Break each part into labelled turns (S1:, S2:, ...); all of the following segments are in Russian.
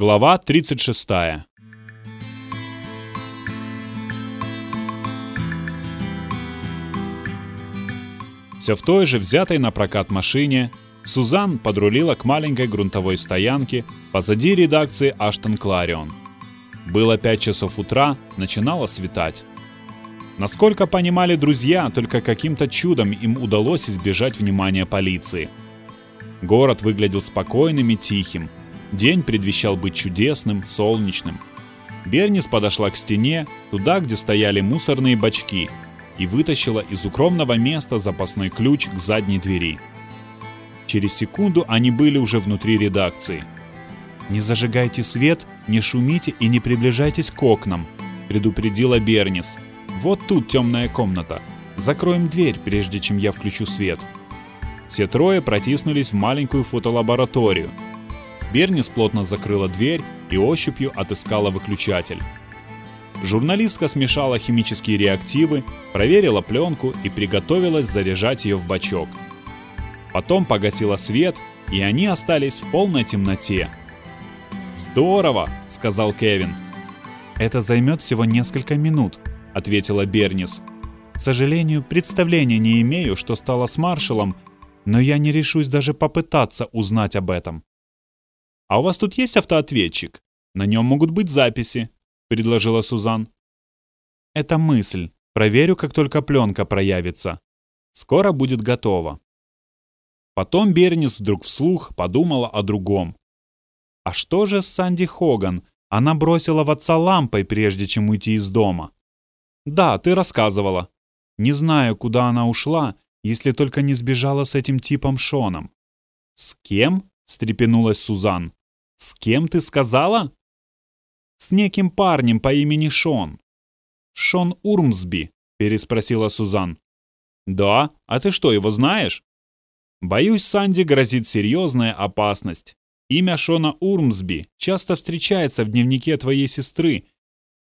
S1: Глава 36. Все в той же взятой на прокат машине Сузан подрулила к маленькой грунтовой стоянке позади редакции Аштон Кларион. Было 5 часов утра, начинало светать. Насколько понимали друзья, только каким-то чудом им удалось избежать внимания полиции. Город выглядел спокойным и тихим – День предвещал быть чудесным, солнечным. Бернис подошла к стене, туда, где стояли мусорные бачки, и вытащила из укромного места запасной ключ к задней двери. Через секунду они были уже внутри редакции. «Не зажигайте свет, не шумите и не приближайтесь к окнам», — предупредила Бернис. «Вот тут темная комната. Закроем дверь, прежде чем я включу свет». Все трое протиснулись в маленькую фотолабораторию — Бернис плотно закрыла дверь и ощупью отыскала выключатель. Журналистка смешала химические реактивы, проверила пленку и приготовилась заряжать ее в бачок. Потом погасила свет, и они остались в полной темноте. «Здорово!» — сказал Кевин. «Это займет всего несколько минут», — ответила Бернис. «К сожалению, представления не имею, что стало с маршалом, но я не решусь даже попытаться узнать об этом». «А у вас тут есть автоответчик? На нем могут быть записи», — предложила Сузан. «Это мысль. Проверю, как только пленка проявится. Скоро будет готово». Потом Бернис вдруг вслух подумала о другом. «А что же с Санди Хоган? Она бросила в отца лампой, прежде чем уйти из дома». «Да, ты рассказывала. Не знаю, куда она ушла, если только не сбежала с этим типом Шоном». «С кем?» — встрепенулась Сузан. «С кем ты сказала?» «С неким парнем по имени Шон». «Шон Урмсби?» — переспросила Сузан. «Да? А ты что, его знаешь?» «Боюсь, Санди грозит серьезная опасность. Имя Шона Урмсби часто встречается в дневнике твоей сестры.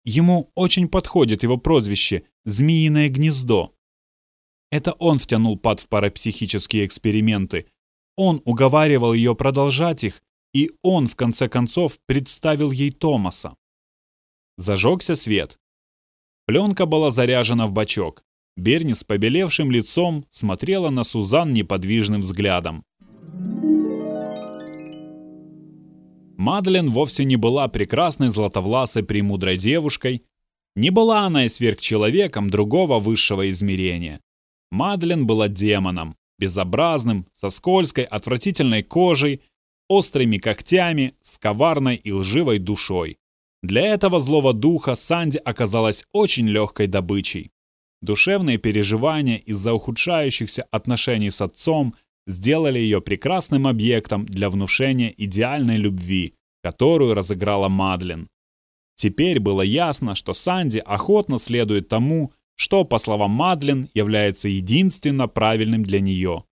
S1: Ему очень подходит его прозвище «Змеиное гнездо». Это он втянул Пат в парапсихические эксперименты. Он уговаривал ее продолжать их и он, в конце концов, представил ей Томаса. Зажегся свет. Пленка была заряжена в бачок. Берни с побелевшим лицом смотрела на Сузан неподвижным взглядом. Мадлен вовсе не была прекрасной златовласой премудрой девушкой, не была она и сверхчеловеком другого высшего измерения. Мадлен была демоном, безобразным, со скользкой, отвратительной кожей, острыми когтями, с коварной и лживой душой. Для этого злого духа Санди оказалась очень легкой добычей. Душевные переживания из-за ухудшающихся отношений с отцом сделали ее прекрасным объектом для внушения идеальной любви, которую разыграла Мадлен. Теперь было ясно, что Санди охотно следует тому, что, по словам Мадлен, является единственно правильным для нее.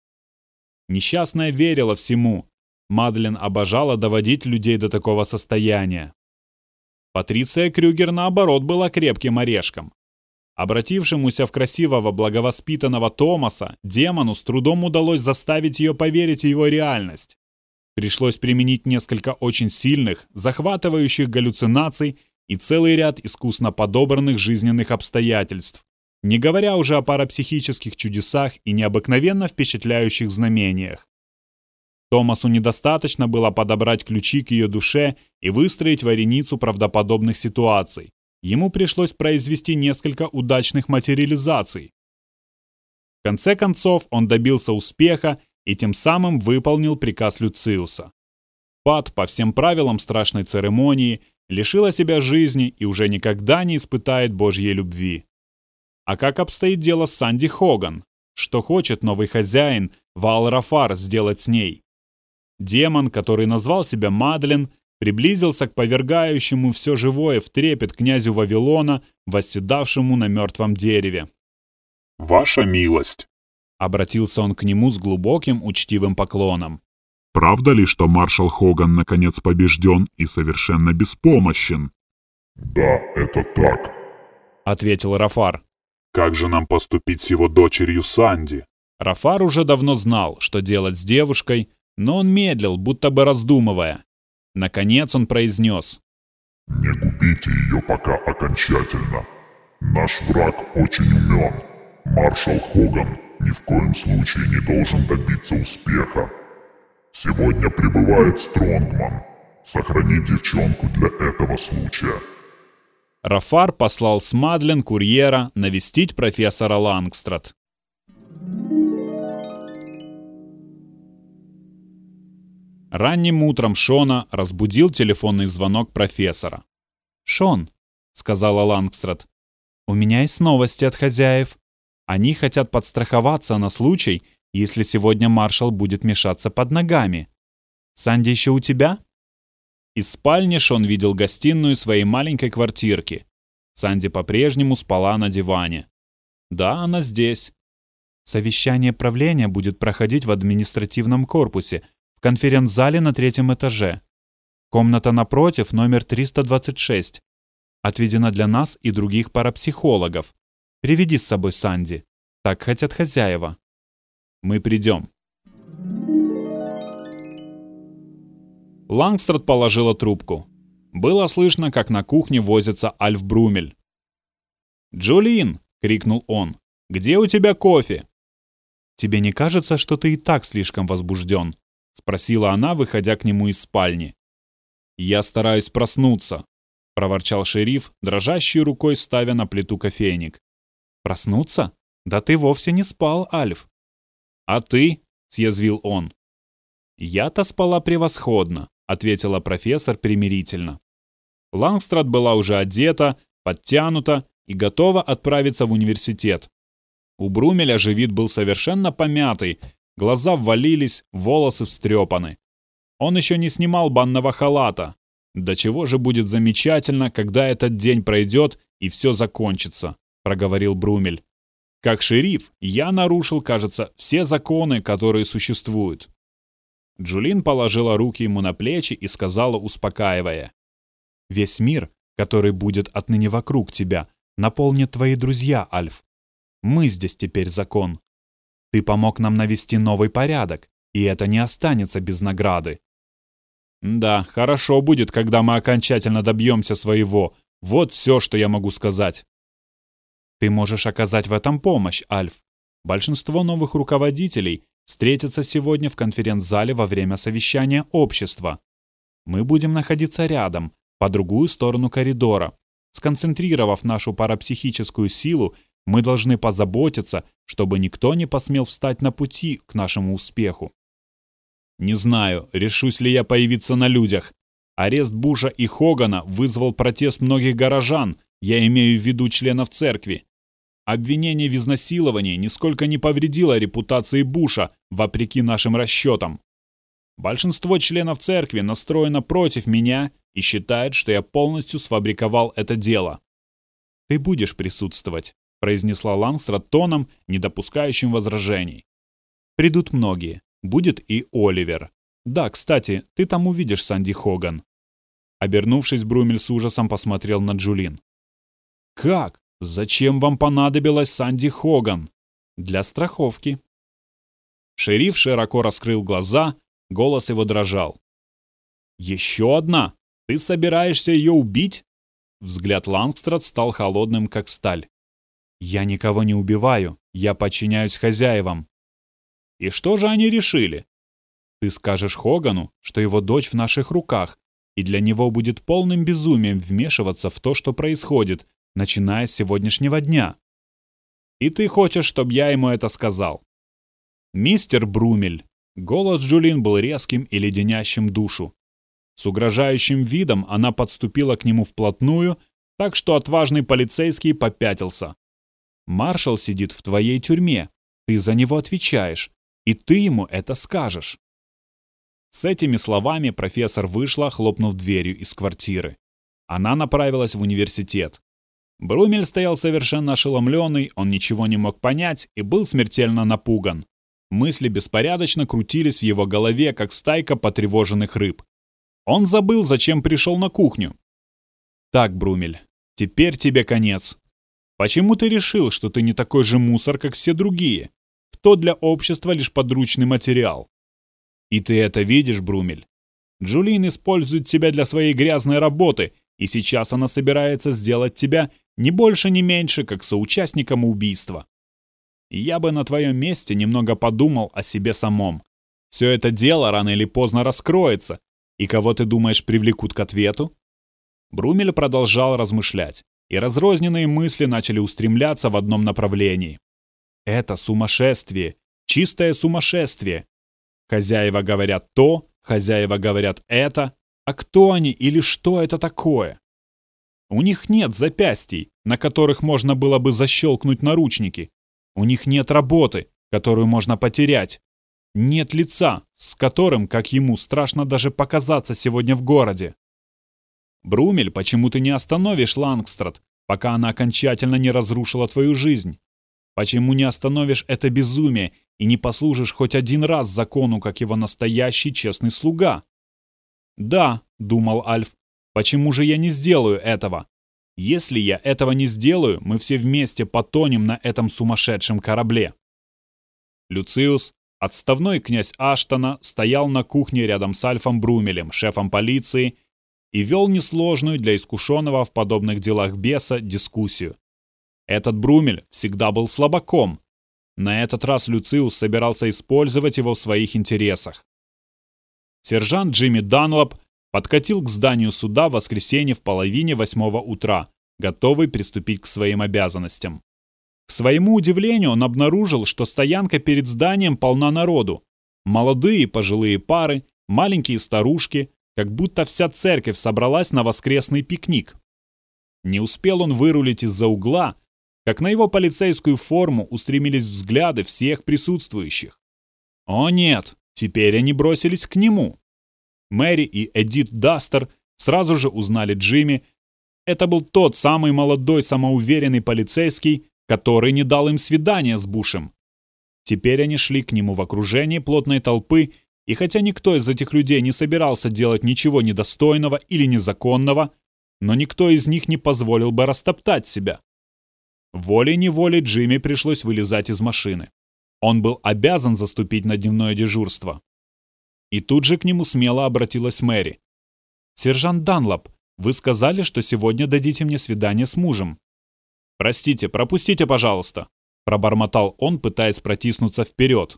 S1: Несчастная верила всему, Мадлен обожала доводить людей до такого состояния. Патриция Крюгер, наоборот, была крепким орешком. Обратившемуся в красивого, благовоспитанного Томаса, демону с трудом удалось заставить ее поверить в его реальность. Пришлось применить несколько очень сильных, захватывающих галлюцинаций и целый ряд искусно подобранных жизненных обстоятельств, не говоря уже о парапсихических чудесах и необыкновенно впечатляющих знамениях. Томасу недостаточно было подобрать ключи к ее душе и выстроить вареницу правдоподобных ситуаций. Ему пришлось произвести несколько удачных материализаций. В конце концов, он добился успеха и тем самым выполнил приказ Люциуса. Пат по всем правилам страшной церемонии лишила себя жизни и уже никогда не испытает Божьей любви. А как обстоит дело с Санди Хоган? Что хочет новый хозяин Вал Рафар сделать с ней? Демон, который назвал себя Мадлен, приблизился к повергающему все живое в трепет князю Вавилона, восседавшему на мертвом дереве.
S2: «Ваша милость!»
S1: — обратился он к нему с глубоким учтивым поклоном.
S2: «Правда ли, что маршал Хоган наконец побежден и совершенно беспомощен?» «Да, это так», —
S1: ответил Рафар.
S2: «Как же нам поступить с его дочерью Санди?»
S1: Рафар уже давно знал, что делать с девушкой, но он медлил, будто бы раздумывая. Наконец он произнес.
S2: «Не губите ее пока окончательно. Наш враг очень умен. Маршал Хоган ни в коем случае не должен добиться успеха. Сегодня прибывает Стронгман. Сохрани девчонку для этого случая».
S1: Рафар послал с Мадлен курьера навестить профессора Лангстрад. Ранним утром Шона разбудил телефонный звонок профессора. «Шон», — сказала Лангстрад, — «у меня есть новости от хозяев. Они хотят подстраховаться на случай, если сегодня маршал будет мешаться под ногами. Санди еще у тебя?» Из спальни Шон видел гостиную своей маленькой квартирки. Санди по-прежнему спала на диване. «Да, она здесь». «Совещание правления будет проходить в административном корпусе, конференц-зале на третьем этаже. Комната напротив, номер 326. Отведена для нас и других парапсихологов. Приведи с собой Санди. Так хотят хозяева. Мы придем. Лангстрад положила трубку. Было слышно, как на кухне возится Альф Брумель. «Джулин!» — крикнул он. «Где у тебя кофе?» «Тебе не кажется, что ты и так слишком возбужден?» — спросила она, выходя к нему из спальни. «Я стараюсь проснуться», — проворчал шериф, дрожащей рукой ставя на плиту кофейник. «Проснуться? Да ты вовсе не спал, Альф». «А ты?» — съязвил он. «Я-то спала превосходно», — ответила профессор примирительно. Лангстрад была уже одета, подтянута и готова отправиться в университет. У Брумеля же вид был совершенно помятый, Глаза ввалились, волосы встрепаны. Он еще не снимал банного халата. «Да чего же будет замечательно, когда этот день пройдет и все закончится», — проговорил Брумель. «Как шериф, я нарушил, кажется, все законы, которые существуют». Джулин положила руки ему на плечи и сказала, успокаивая. «Весь мир, который будет отныне вокруг тебя, наполнит твои друзья, Альф. Мы здесь теперь закон. Ты помог нам навести новый порядок, и это не останется без награды. Да, хорошо будет, когда мы окончательно добьемся своего. Вот все, что я могу сказать. Ты можешь оказать в этом помощь, Альф. Большинство новых руководителей встретятся сегодня в конференц-зале во время совещания общества. Мы будем находиться рядом, по другую сторону коридора. Сконцентрировав нашу парапсихическую силу мы должны позаботиться, чтобы никто не посмел встать на пути к нашему успеху. Не знаю, решусь ли я появиться на людях. Арест Буша и Хогана вызвал протест многих горожан, я имею в виду членов церкви. Обвинение в изнасиловании нисколько не повредило репутации Буша, вопреки нашим расчетам. Большинство членов церкви настроено против меня и считает, что я полностью сфабриковал это дело. Ты будешь присутствовать произнесла Лангстрад тоном, не допускающим возражений. «Придут многие. Будет и Оливер. Да, кстати, ты там увидишь Санди Хоган». Обернувшись, Брумель с ужасом посмотрел на Джулин. «Как? Зачем вам понадобилась Санди Хоган?» «Для страховки». Шериф широко раскрыл глаза, голос его дрожал. «Еще одна? Ты собираешься ее убить?» Взгляд Лангстрад стал холодным, как сталь. «Я никого не убиваю, я подчиняюсь хозяевам». «И что же они решили?» «Ты скажешь Хогану, что его дочь в наших руках, и для него будет полным безумием вмешиваться в то, что происходит, начиная с сегодняшнего дня». «И ты хочешь, чтобы я ему это сказал?» «Мистер Брумель». Голос Джулин был резким и леденящим душу. С угрожающим видом она подступила к нему вплотную, так что отважный полицейский попятился. Маршал сидит в твоей тюрьме. Ты за него отвечаешь. И ты ему это скажешь. С этими словами профессор вышла, хлопнув дверью из квартиры. Она направилась в университет. Брумель стоял совершенно ошеломленный, он ничего не мог понять и был смертельно напуган. Мысли беспорядочно крутились в его голове, как стайка потревоженных рыб. Он забыл, зачем пришел на кухню. «Так, Брумель, теперь тебе конец. Почему ты решил, что ты не такой же мусор, как все другие? Кто для общества лишь подручный материал? И ты это видишь, Брумель? Джулин использует тебя для своей грязной работы, и сейчас она собирается сделать тебя не больше, не меньше, как соучастником убийства. Я бы на твоем месте немного подумал о себе самом. Все это дело рано или поздно раскроется, и кого ты думаешь привлекут к ответу? Брумель продолжал размышлять, и разрозненные мысли начали устремляться в одном направлении. Это сумасшествие, чистое сумасшествие. Хозяева говорят то, хозяева говорят это, а кто они или что это такое? У них нет запястий, на которых можно было бы защелкнуть наручники. У них нет работы, которую можно потерять. Нет лица, с которым, как ему, страшно даже показаться сегодня в городе. Брумель, почему ты не остановишь Лангстрад, пока она окончательно не разрушила твою жизнь? Почему не остановишь это безумие и не послужишь хоть один раз закону, как его настоящий честный слуга? Да, думал Альф, почему же я не сделаю этого? Если я этого не сделаю, мы все вместе потонем на этом сумасшедшем корабле. Люциус, отставной князь Аштона, стоял на кухне рядом с Альфом Брумелем, шефом полиции, и вел несложную для искушенного в подобных делах беса дискуссию. Этот Брумель всегда был слабаком. На этот раз Люциус собирался использовать его в своих интересах. Сержант Джимми Данлоп подкатил к зданию суда в воскресенье в половине восьмого утра, готовый приступить к своим обязанностям. К своему удивлению он обнаружил, что стоянка перед зданием полна народу. Молодые пожилые пары, маленькие старушки, как будто вся церковь собралась на воскресный пикник. Не успел он вырулить из-за угла, как на его полицейскую форму устремились взгляды всех присутствующих. О нет, теперь они бросились к нему. Мэри и Эдит Дастер сразу же узнали Джимми. Это был тот самый молодой самоуверенный полицейский, который не дал им свидания с Бушем. Теперь они шли к нему в окружении плотной толпы, и хотя никто из этих людей не собирался делать ничего недостойного или незаконного, но никто из них не позволил бы растоптать себя. Волей-неволей Джимми пришлось вылезать из машины. Он был обязан заступить на дневное дежурство. И тут же к нему смело обратилась Мэри. «Сержант Данлоп, вы сказали, что сегодня дадите мне свидание с мужем». «Простите, пропустите, пожалуйста», — пробормотал он, пытаясь протиснуться вперед.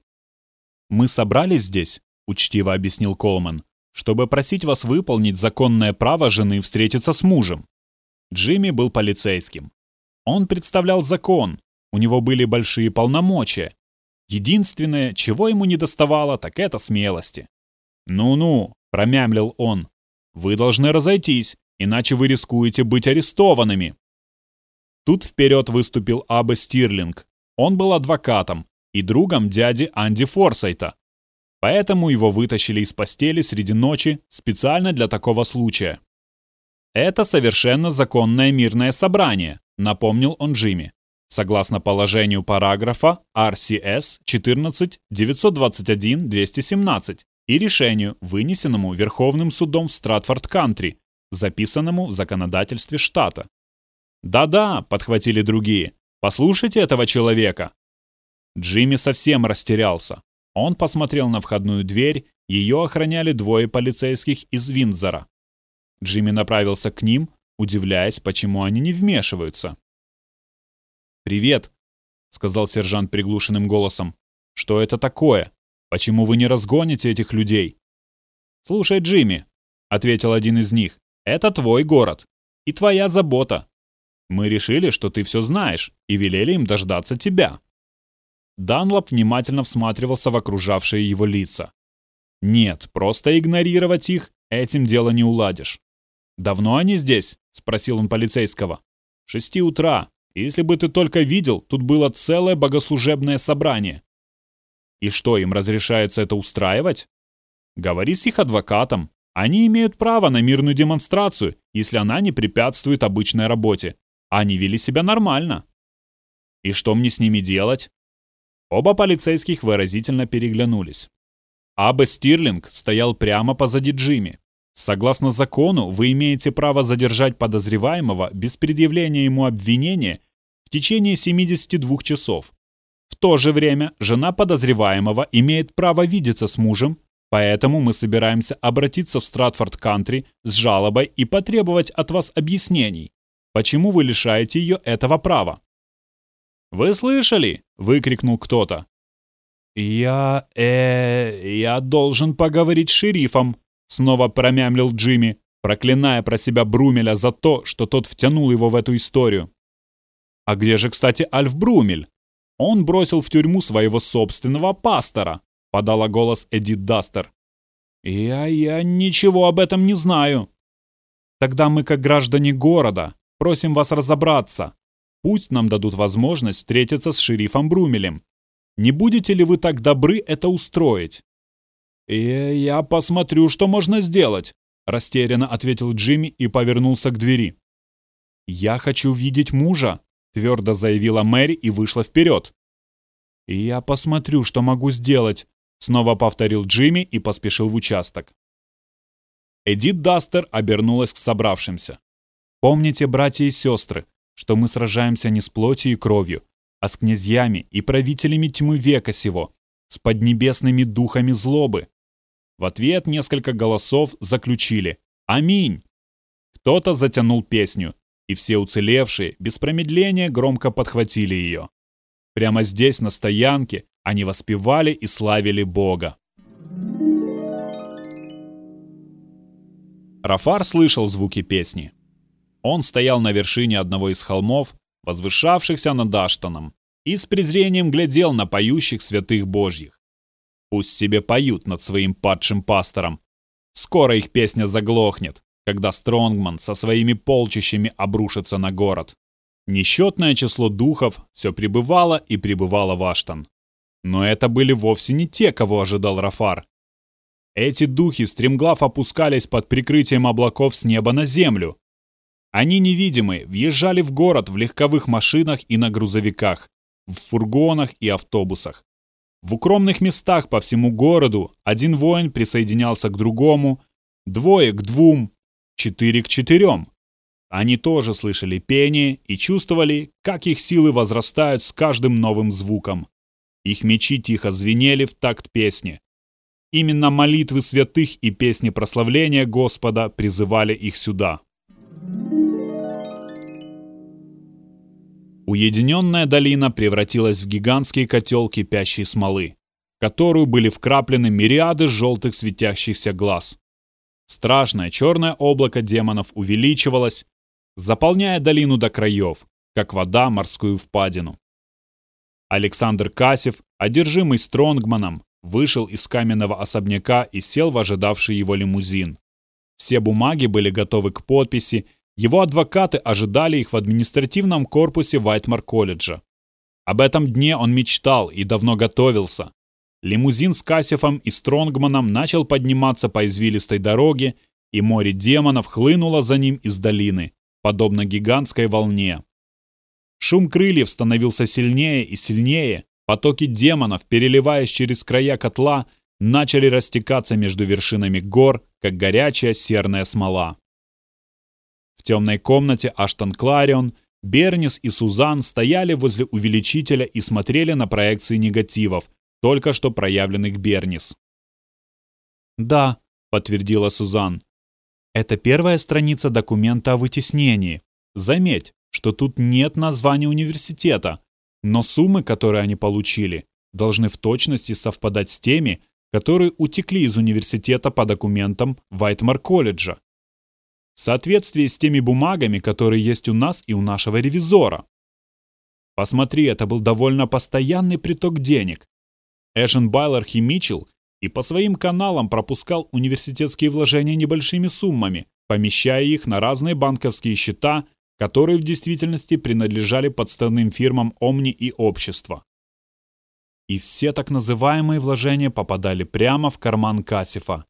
S1: «Мы собрались здесь», — учтиво объяснил Колман, «чтобы просить вас выполнить законное право жены встретиться с мужем». Джимми был полицейским. Он представлял закон, у него были большие полномочия. Единственное, чего ему не доставало, так это смелости. «Ну-ну», — промямлил он, — «вы должны разойтись, иначе вы рискуете быть арестованными». Тут вперед выступил Аба Стирлинг. Он был адвокатом и другом дяди Анди Форсайта. Поэтому его вытащили из постели среди ночи специально для такого случая. «Это совершенно законное мирное собрание», — напомнил он Джимми. Согласно положению параграфа RCS 14.921.217 и решению, вынесенному Верховным судом в Стратфорд-Кантри, записанному в законодательстве штата. «Да-да», — подхватили другие, — «послушайте этого человека». Джимми совсем растерялся. Он посмотрел на входную дверь, ее охраняли двое полицейских из Виндзора. Джимми направился к ним, удивляясь, почему они не вмешиваются. «Привет», — сказал сержант приглушенным голосом. «Что это такое? Почему вы не разгоните этих людей?» «Слушай, Джимми», — ответил один из них, — «это твой город и твоя забота. Мы решили, что ты все знаешь, и велели им дождаться тебя». Данлоп внимательно всматривался в окружавшие его лица. «Нет, просто игнорировать их этим дело не уладишь». «Давно они здесь?» — спросил он полицейского. «Шести утра. Если бы ты только видел, тут было целое богослужебное собрание. И что, им разрешается это устраивать? Говори с их адвокатом. Они имеют право на мирную демонстрацию, если она не препятствует обычной работе. Они вели себя нормально. И что мне с ними делать? Оба полицейских выразительно переглянулись. Аба Стирлинг стоял прямо позади Джимми. Согласно закону, вы имеете право задержать подозреваемого без предъявления ему обвинения в течение 72 часов. В то же время жена подозреваемого имеет право видеться с мужем, Поэтому мы собираемся обратиться в Стратфорд-Кантри с жалобой и потребовать от вас объяснений, почему вы лишаете ее этого права. «Вы слышали?» — выкрикнул кто-то. «Я... э... я должен поговорить с шерифом», — снова промямлил Джимми, проклиная про себя Брумеля за то, что тот втянул его в эту историю. «А где же, кстати, Альф Брумель? Он бросил в тюрьму своего собственного пастора», — подала голос Эдит Дастер. «Я... я ничего об этом не знаю». «Тогда мы, как граждане города, просим вас разобраться. Пусть нам дадут возможность встретиться с шерифом Брумелем не будете ли вы так добры это устроить?» «И «Э, я посмотрю, что можно сделать», — растерянно ответил Джимми и повернулся к двери. «Я хочу видеть мужа», — твердо заявила Мэри и вышла вперед. «И я посмотрю, что могу сделать», — снова повторил Джимми и поспешил в участок. Эдит Дастер обернулась к собравшимся. «Помните, братья и сестры, что мы сражаемся не с плотью и кровью, а с князьями и правителями тьмы века сего, с поднебесными духами злобы. В ответ несколько голосов заключили «Аминь». Кто-то затянул песню, и все уцелевшие без промедления громко подхватили ее. Прямо здесь, на стоянке, они воспевали и славили Бога. Рафар слышал звуки песни. Он стоял на вершине одного из холмов возвышавшихся над Аштоном, и с презрением глядел на поющих святых божьих. Пусть себе поют над своим падшим пастором. Скоро их песня заглохнет, когда Стронгман со своими полчищами обрушится на город. Несчетное число духов все пребывало и пребывало в Аштон. Но это были вовсе не те, кого ожидал Рафар. Эти духи стремглав опускались под прикрытием облаков с неба на землю, они невидимые, въезжали в город в легковых машинах и на грузовиках, в фургонах и автобусах. В укромных местах по всему городу один воин присоединялся к другому, двое к двум, четыре к четырем. Они тоже слышали пение и чувствовали, как их силы возрастают с каждым новым звуком. Их мечи тихо звенели в такт песни. Именно молитвы святых и песни прославления Господа призывали их сюда. Уединенная долина превратилась в гигантский котел кипящей смолы, в которую были вкраплены мириады желтых светящихся глаз. Страшное черное облако демонов увеличивалось, заполняя долину до краев, как вода морскую впадину. Александр Касев, одержимый Стронгманом, вышел из каменного особняка и сел в ожидавший его лимузин. Все бумаги были готовы к подписи, его адвокаты ожидали их в административном корпусе Вайтмар-колледжа. Об этом дне он мечтал и давно готовился. Лимузин с Кассифом и Стронгманом начал подниматься по извилистой дороге, и море демонов хлынуло за ним из долины, подобно гигантской волне. Шум крыльев становился сильнее и сильнее, потоки демонов, переливаясь через края котла, начали растекаться между вершинами гор, как горячая серная смола. Темной комнате Аштон Кларион, Бернис и Сузан стояли возле увеличителя и смотрели на проекции негативов, только что проявленных Бернис. «Да», — подтвердила Сузан. «Это первая страница документа о вытеснении. Заметь, что тут нет названия университета, но суммы, которые они получили, должны в точности совпадать с теми, которые утекли из университета по документам Вайтмар-колледжа в соответствии с теми бумагами, которые есть у нас и у нашего ревизора. Посмотри, это был довольно постоянный приток денег. Эшен Байлер химичил и по своим каналам пропускал университетские вложения небольшими суммами, помещая их на разные банковские счета, которые в действительности принадлежали подставным фирмам Омни и Общества. И все так называемые вложения попадали прямо в карман Кассифа.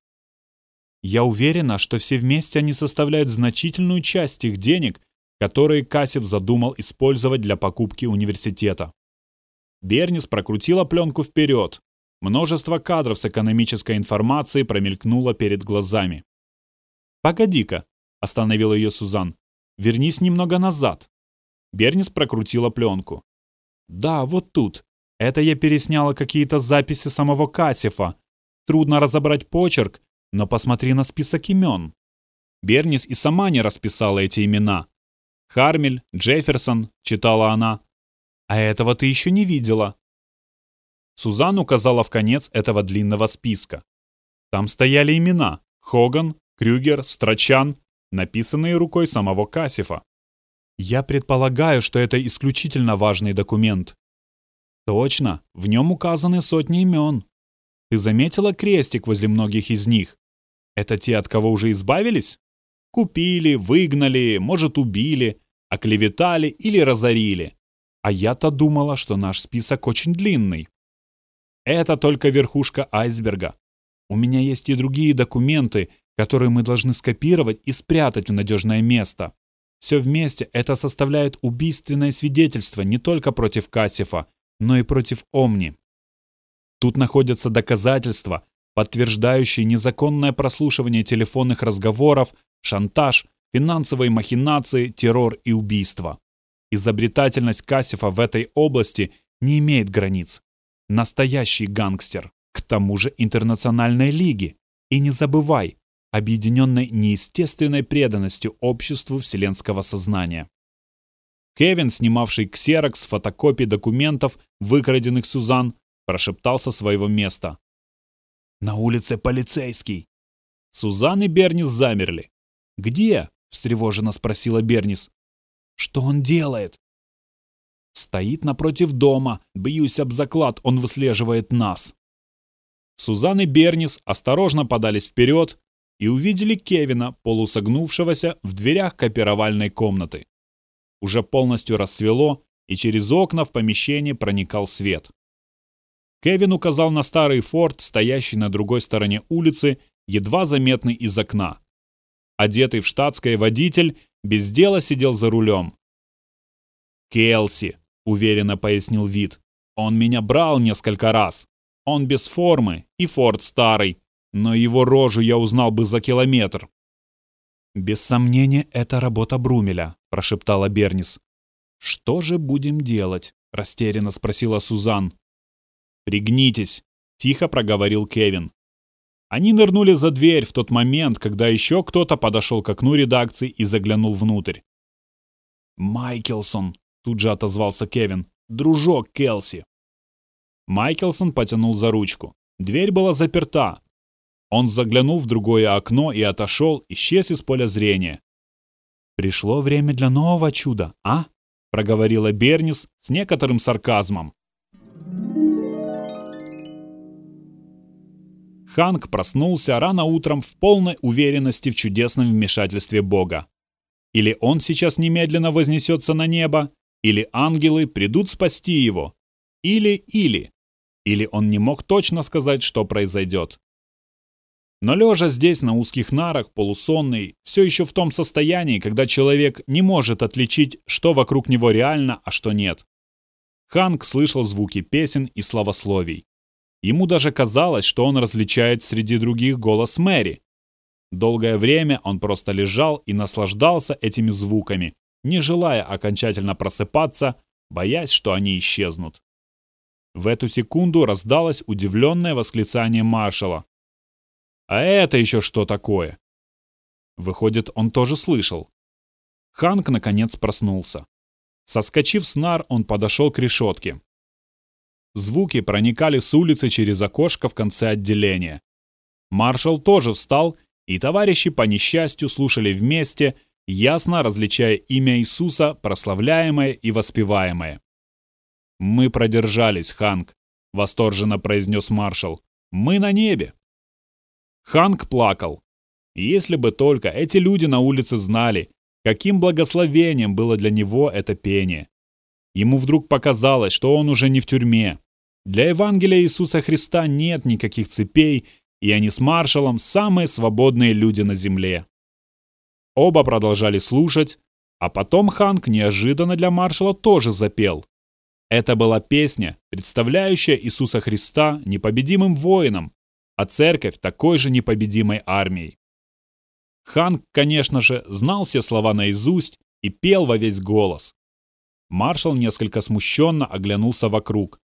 S1: Я уверена, что все вместе они составляют значительную часть тех денег, которые Кассив задумал использовать для покупки университета. Бернис прокрутила пленку вперед. Множество кадров с экономической информацией промелькнуло перед глазами. «Погоди-ка», — остановила ее Сузан. «Вернись немного назад». Бернис прокрутила пленку. «Да, вот тут. Это я пересняла какие-то записи самого Кассифа. Трудно разобрать почерк, но посмотри на список имен. Бернис и сама не расписала эти имена. Хармель, Джефферсон, читала она. А этого ты еще не видела. Сузан указала в конец этого длинного списка. Там стояли имена Хоган, Крюгер, Страчан, написанные рукой самого Кассифа. Я предполагаю, что это исключительно важный документ. Точно, в нем указаны сотни имен. Ты заметила крестик возле многих из них? Это те, от кого уже избавились? Купили, выгнали, может, убили, оклеветали или разорили. А я-то думала, что наш список очень длинный. Это только верхушка айсберга. У меня есть и другие документы, которые мы должны скопировать и спрятать в надежное место. Все вместе это составляет убийственное свидетельство не только против Кассифа, но и против Омни. Тут находятся доказательства, подтверждающие незаконное прослушивание телефонных разговоров, шантаж, финансовые махинации, террор и убийство. Изобретательность Кассифа в этой области не имеет границ. Настоящий гангстер, к тому же интернациональной лиги. И не забывай, объединенной неестественной преданностью обществу вселенского сознания. Кевин, снимавший ксерокс фотокопий документов, выкраденных Сузан, прошептал со своего места. «На улице полицейский!» Сузан и Бернис замерли. «Где?» – встревоженно спросила Бернис. «Что он делает?» «Стоит напротив дома. Бьюсь об заклад, он выслеживает нас». Сузан и Бернис осторожно подались вперед и увидели Кевина, полусогнувшегося в дверях копировальной комнаты. Уже полностью расцвело, и через окна в помещение проникал свет. Кевин указал на старый форт, стоящий на другой стороне улицы, едва заметный из окна. Одетый в штатское водитель без дела сидел за рулем. «Келси», — уверенно пояснил вид, — «он меня брал несколько раз. Он без формы, и форт старый, но его рожу я узнал бы за километр». «Без сомнения, это работа Брумеля», — прошептала Бернис. «Что же будем делать?» — растерянно спросила Сузан. «Пригнитесь», — тихо проговорил Кевин. Они нырнули за дверь в тот момент, когда еще кто-то подошел к окну редакции и заглянул внутрь. «Майкелсон», — тут же отозвался Кевин, — «дружок Келси». Майкелсон потянул за ручку. Дверь была заперта, он заглянул в другое окно и отошел, исчез из поля зрения. «Пришло время для нового чуда, а?» — проговорила Бернис с некоторым сарказмом. Ханк проснулся рано утром в полной уверенности в чудесном вмешательстве Бога. Или он сейчас немедленно вознесется на небо, или ангелы придут спасти его. Или-или. Или он не мог точно сказать, что произойдет. Но лежа здесь на узких нарах, полусонный, все еще в том состоянии, когда человек не может отличить, что вокруг него реально, а что нет. Ханк слышал звуки песен и славословий. Ему даже казалось, что он различает среди других голос Мэри. Долгое время он просто лежал и наслаждался этими звуками, не желая окончательно просыпаться, боясь, что они исчезнут. В эту секунду раздалось удивленное восклицание маршала. А это еще что такое? Выходит, он тоже слышал. Ханк наконец проснулся. Соскочив с нар, он подошел к решетке. Звуки проникали с улицы через окошко в конце отделения. Маршал тоже встал, и товарищи по несчастью слушали вместе, ясно различая имя Иисуса, прославляемое и воспеваемое. «Мы продержались, Ханк», — восторженно произнес маршал. «Мы на небе». Ханк плакал. Если бы только эти люди на улице знали, каким благословением было для него это пение. Ему вдруг показалось, что он уже не в тюрьме. Для Евангелия Иисуса Христа нет никаких цепей, и они с маршалом самые свободные люди на земле. Оба продолжали слушать, а потом Ханк неожиданно для маршала тоже запел. Это была песня, представляющая Иисуса Христа непобедимым воином, а церковь такой же непобедимой армией. Ханк, конечно же, знал все слова наизусть и пел во весь голос. Маршал несколько смущенно оглянулся вокруг.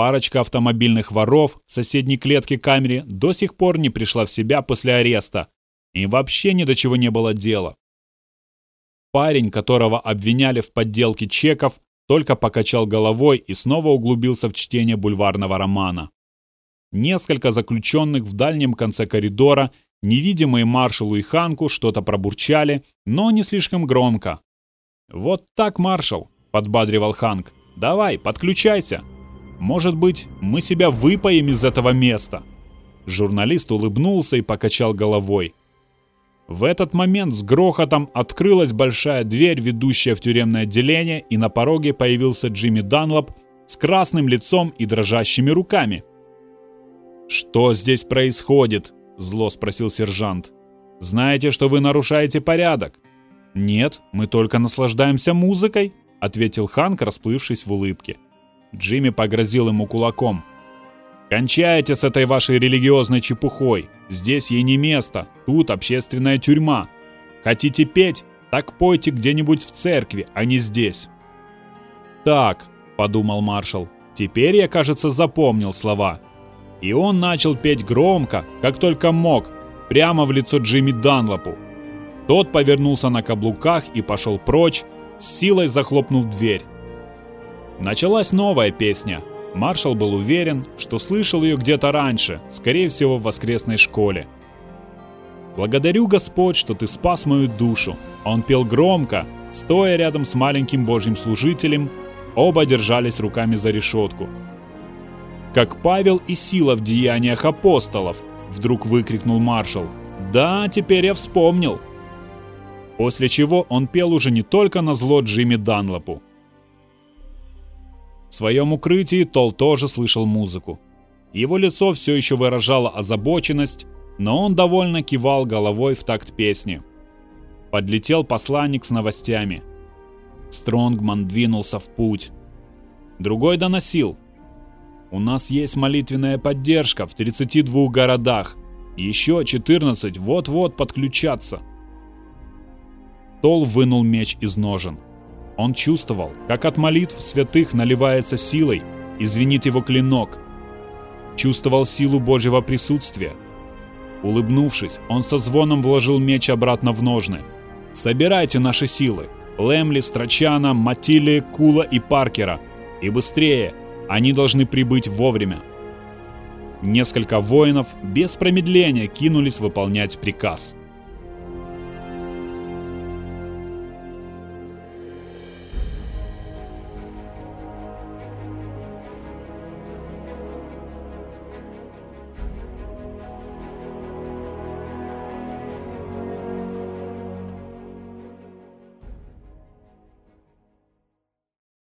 S1: Парочка автомобильных воров в соседней клетке камере до сих пор не пришла в себя после ареста. и вообще ни до чего не было дела. Парень, которого обвиняли в подделке чеков, только покачал головой и снова углубился в чтение бульварного романа. Несколько заключенных в дальнем конце коридора, невидимые маршалу и Ханку, что-то пробурчали, но не слишком громко. «Вот так, маршал», — подбадривал Ханк. «Давай, подключайся. Может быть, мы себя выпаем из этого места». Журналист улыбнулся и покачал головой. В этот момент с грохотом открылась большая дверь, ведущая в тюремное отделение, и на пороге появился Джимми Данлоп с красным лицом и дрожащими руками. «Что здесь происходит?» – зло спросил сержант. «Знаете, что вы нарушаете порядок?» «Нет, мы только наслаждаемся музыкой», – ответил Ханк, расплывшись в улыбке. Джимми погрозил ему кулаком. «Кончайте с этой вашей религиозной чепухой. Здесь ей не место. Тут общественная тюрьма. Хотите петь? Так пойте где-нибудь в церкви, а не здесь». «Так», — подумал маршал, — «теперь я, кажется, запомнил слова». И он начал петь громко, как только мог, прямо в лицо Джимми Данлопу. Тот повернулся на каблуках и пошел прочь, с силой захлопнув дверь. Началась новая песня. Маршал был уверен, что слышал ее где-то раньше, скорее всего в воскресной школе. «Благодарю, Господь, что Ты спас мою душу». Он пел громко, стоя рядом с маленьким божьим служителем, оба держались руками за решетку. «Как Павел и Сила в деяниях апостолов!» – вдруг выкрикнул маршал. «Да, теперь я вспомнил!» После чего он пел уже не только на зло Джимми Данлопу, в своем укрытии Тол тоже слышал музыку. Его лицо все еще выражало озабоченность, но он довольно кивал головой в такт песни. Подлетел посланник с новостями. Стронгман двинулся в путь. Другой доносил. «У нас есть молитвенная поддержка в 32 городах. Еще 14 вот-вот подключатся». Тол вынул меч из ножен. Он чувствовал, как от молитв святых наливается силой и звенит его клинок. Чувствовал силу Божьего присутствия. Улыбнувшись, он со звоном вложил меч обратно в ножны. «Собирайте наши силы! Лемли, Страчана, Матили, Кула и Паркера! И быстрее! Они должны прибыть вовремя!» Несколько воинов без промедления кинулись выполнять приказ –